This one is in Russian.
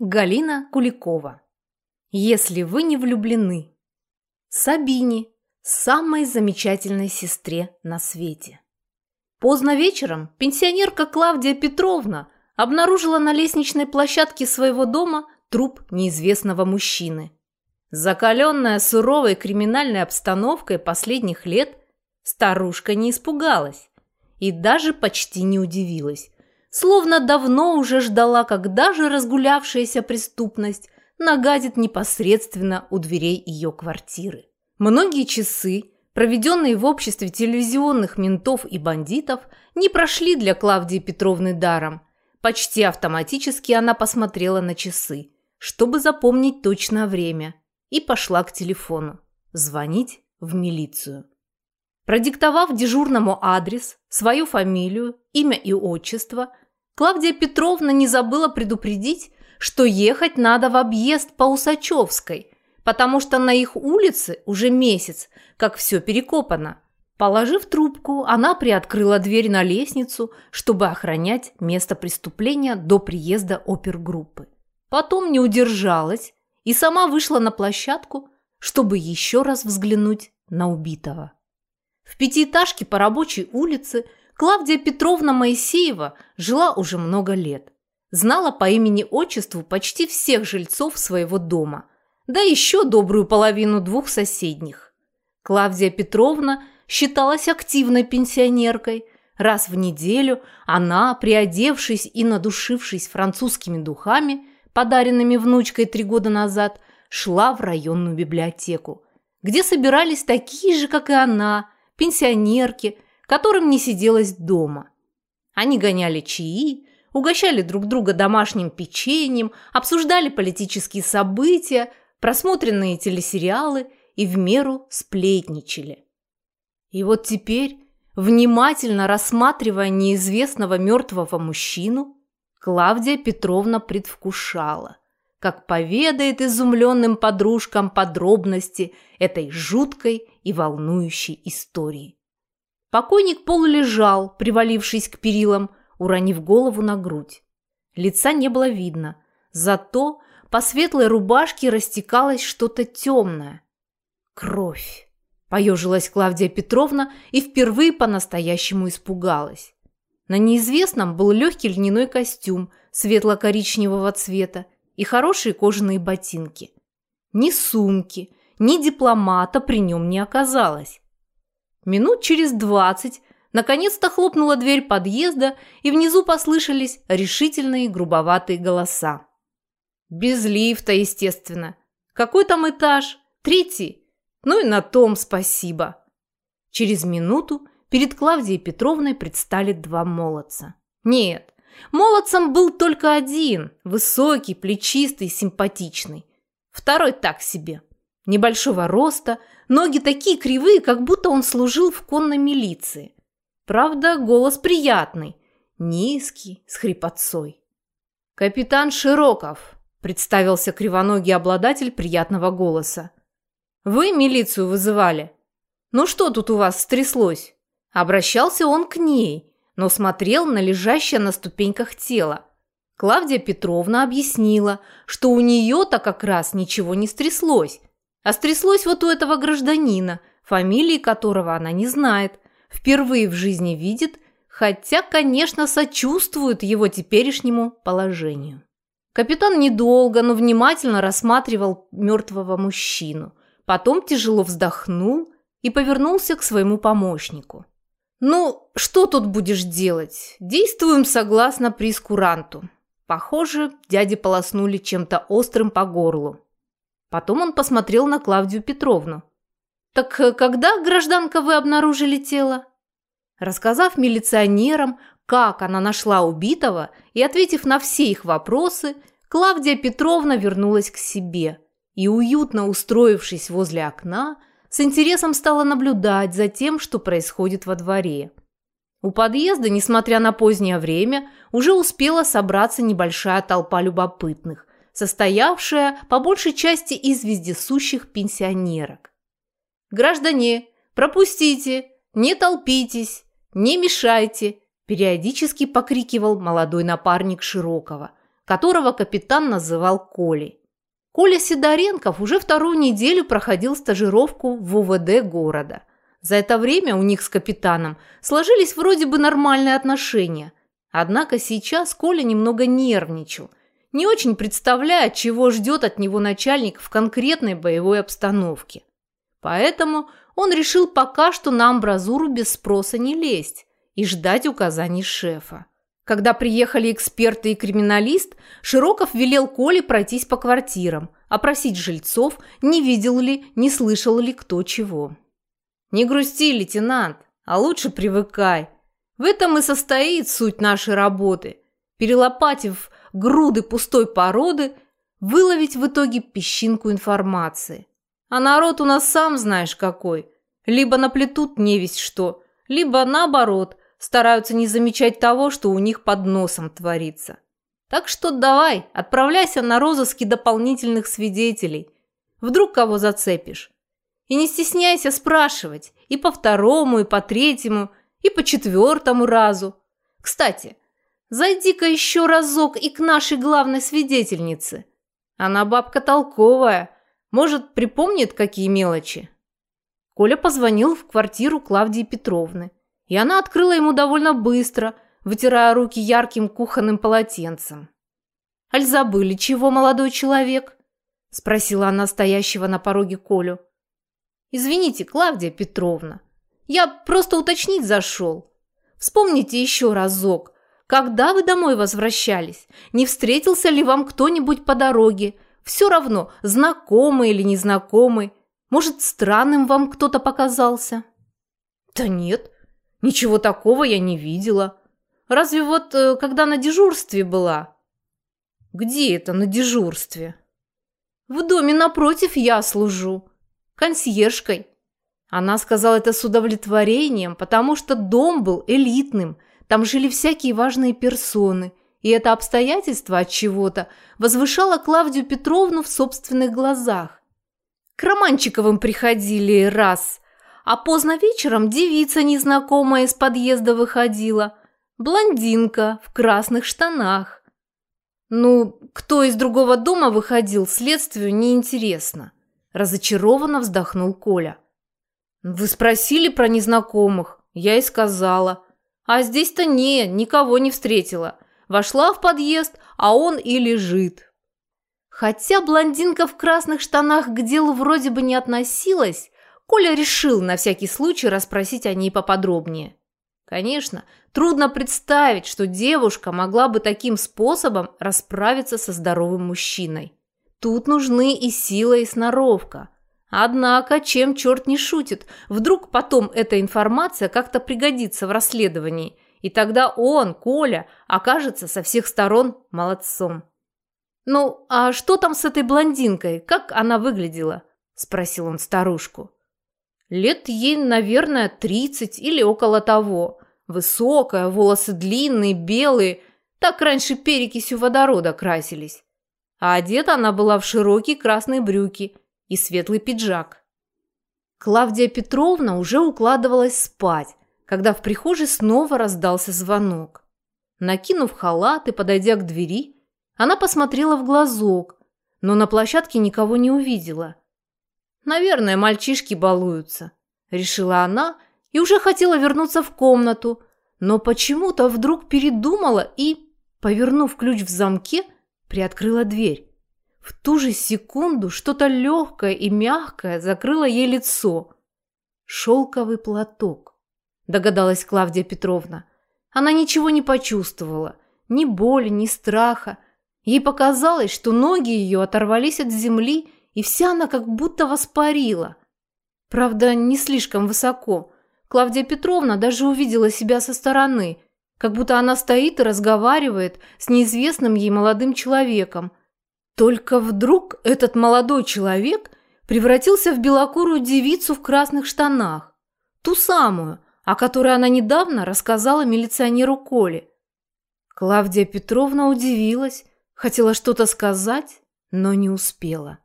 Галина Куликова. Если вы не влюблены. Сабине, самой замечательной сестре на свете. Поздно вечером пенсионерка Клавдия Петровна обнаружила на лестничной площадке своего дома труп неизвестного мужчины. Закаленная суровой криминальной обстановкой последних лет, старушка не испугалась и даже почти не удивилась, словно давно уже ждала, когда же разгулявшаяся преступность нагадит непосредственно у дверей ее квартиры. Многие часы, проведенные в обществе телевизионных ментов и бандитов, не прошли для Клавдии Петровны даром. Почти автоматически она посмотрела на часы, чтобы запомнить точное время, и пошла к телефону. Звонить в милицию. Продиктовав дежурному адрес, свою фамилию, имя и отчество, Клавдия Петровна не забыла предупредить, что ехать надо в объезд по Усачевской, потому что на их улице уже месяц, как все перекопано. Положив трубку, она приоткрыла дверь на лестницу, чтобы охранять место преступления до приезда опергруппы. Потом не удержалась и сама вышла на площадку, чтобы еще раз взглянуть на убитого. В пятиэтажке по рабочей улице Клавдия Петровна Моисеева жила уже много лет. Знала по имени-отчеству почти всех жильцов своего дома, да еще добрую половину двух соседних. Клавдия Петровна считалась активной пенсионеркой. Раз в неделю она, приодевшись и надушившись французскими духами, подаренными внучкой три года назад, шла в районную библиотеку, где собирались такие же, как и она, пенсионерки – которым не сиделось дома. Они гоняли чаи, угощали друг друга домашним печеньем, обсуждали политические события, просмотренные телесериалы и в меру сплетничали. И вот теперь, внимательно рассматривая неизвестного мертвого мужчину, Клавдия Петровна предвкушала, как поведает изумленным подружкам подробности этой жуткой и волнующей истории. Покойник полулежал, привалившись к перилам, уронив голову на грудь. Лица не было видно, зато по светлой рубашке растекалось что-то темное. Кровь. Поежилась Клавдия Петровна и впервые по-настоящему испугалась. На неизвестном был легкий льняной костюм светло-коричневого цвета и хорошие кожаные ботинки. Ни сумки, ни дипломата при нем не оказалось. Минут через двадцать наконец-то хлопнула дверь подъезда, и внизу послышались решительные грубоватые голоса. Без лифта, естественно. Какой там этаж? Третий? Ну и на том спасибо. Через минуту перед Клавдией Петровной предстали два молодца. Нет, молодцем был только один, высокий, плечистый, симпатичный. Второй так себе. Небольшого роста, Ноги такие кривые, как будто он служил в конной милиции. Правда, голос приятный, низкий, с хрипотцой. «Капитан Широков», – представился кривоногий обладатель приятного голоса. «Вы милицию вызывали? Ну что тут у вас стряслось?» Обращался он к ней, но смотрел на лежащее на ступеньках тело. Клавдия Петровна объяснила, что у нее-то как раз ничего не стряслось, а стряслось вот у этого гражданина, фамилии которого она не знает, впервые в жизни видит, хотя, конечно, сочувствует его теперешнему положению. Капитан недолго, но внимательно рассматривал мертвого мужчину, потом тяжело вздохнул и повернулся к своему помощнику. «Ну, что тут будешь делать? Действуем согласно прискуранту». Похоже, дяди полоснули чем-то острым по горлу. Потом он посмотрел на Клавдию Петровну. «Так э, когда, гражданка, вы обнаружили тело?» Рассказав милиционерам, как она нашла убитого, и ответив на все их вопросы, Клавдия Петровна вернулась к себе и, уютно устроившись возле окна, с интересом стала наблюдать за тем, что происходит во дворе. У подъезда, несмотря на позднее время, уже успела собраться небольшая толпа любопытных, состоявшая по большей части из вездесущих пенсионерок. «Граждане, пропустите, не толпитесь, не мешайте», периодически покрикивал молодой напарник Широкого, которого капитан называл Колей. Коля Сидоренков уже вторую неделю проходил стажировку в УВД города. За это время у них с капитаном сложились вроде бы нормальные отношения. Однако сейчас Коля немного нервничал, не очень представляя, чего ждет от него начальник в конкретной боевой обстановке. Поэтому он решил пока что на амбразуру без спроса не лезть и ждать указаний шефа. Когда приехали эксперты и криминалист, Широков велел Коле пройтись по квартирам, опросить жильцов, не видел ли, не слышал ли кто чего. «Не грусти, лейтенант, а лучше привыкай. В этом и состоит суть нашей работы. Перелопатив груды пустой породы, выловить в итоге песчинку информации. А народ у нас сам знаешь какой. Либо наплетут не весь что, либо наоборот – стараются не замечать того, что у них под носом творится. Так что давай, отправляйся на розыски дополнительных свидетелей. Вдруг кого зацепишь. И не стесняйся спрашивать и по второму, и по третьему, и по четвертому разу. Кстати, зайди-ка еще разок и к нашей главной свидетельнице. Она бабка толковая, может, припомнит какие мелочи. Коля позвонил в квартиру Клавдии Петровны и она открыла ему довольно быстро, вытирая руки ярким кухонным полотенцем. «Аль забыли, чего, молодой человек?» – спросила она стоящего на пороге Колю. «Извините, Клавдия Петровна, я просто уточнить зашел. Вспомните еще разок, когда вы домой возвращались, не встретился ли вам кто-нибудь по дороге, все равно, знакомый или незнакомый, может, странным вам кто-то показался?» «Да нет, Ничего такого я не видела. Разве вот э, когда на дежурстве была? Где это на дежурстве? В доме напротив я служу. Консьержкой. Она сказала это с удовлетворением, потому что дом был элитным. Там жили всякие важные персоны. И это обстоятельство от чего-то возвышало Клавдию Петровну в собственных глазах. К Романчиковым приходили раз – а поздно вечером девица незнакомая из подъезда выходила. Блондинка в красных штанах. Ну, кто из другого дома выходил, следствию неинтересно. Разочарованно вздохнул Коля. Вы спросили про незнакомых? Я и сказала. А здесь-то не, никого не встретила. Вошла в подъезд, а он и лежит. Хотя блондинка в красных штанах к делу вроде бы не относилась, Коля решил на всякий случай расспросить о ней поподробнее. Конечно, трудно представить, что девушка могла бы таким способом расправиться со здоровым мужчиной. Тут нужны и сила, и сноровка. Однако, чем черт не шутит, вдруг потом эта информация как-то пригодится в расследовании, и тогда он, Коля, окажется со всех сторон молодцом. «Ну, а что там с этой блондинкой? Как она выглядела?» – спросил он старушку. Лет ей, наверное, тридцать или около того. Высокая, волосы длинные, белые. Так раньше перекисью водорода красились. А одета она была в широкие красные брюки и светлый пиджак. Клавдия Петровна уже укладывалась спать, когда в прихожей снова раздался звонок. Накинув халат и подойдя к двери, она посмотрела в глазок, но на площадке никого не увидела – Наверное, мальчишки балуются, решила она и уже хотела вернуться в комнату, но почему-то вдруг передумала и, повернув ключ в замке, приоткрыла дверь. В ту же секунду что-то легкое и мягкое закрыло ей лицо. «Шелковый платок», – догадалась Клавдия Петровна. Она ничего не почувствовала, ни боли, ни страха. Ей показалось, что ноги ее оторвались от земли и вся она как будто воспарила. Правда, не слишком высоко. Клавдия Петровна даже увидела себя со стороны, как будто она стоит и разговаривает с неизвестным ей молодым человеком. Только вдруг этот молодой человек превратился в белокурую девицу в красных штанах. Ту самую, о которой она недавно рассказала милиционеру Коле. Клавдия Петровна удивилась, хотела что-то сказать, но не успела.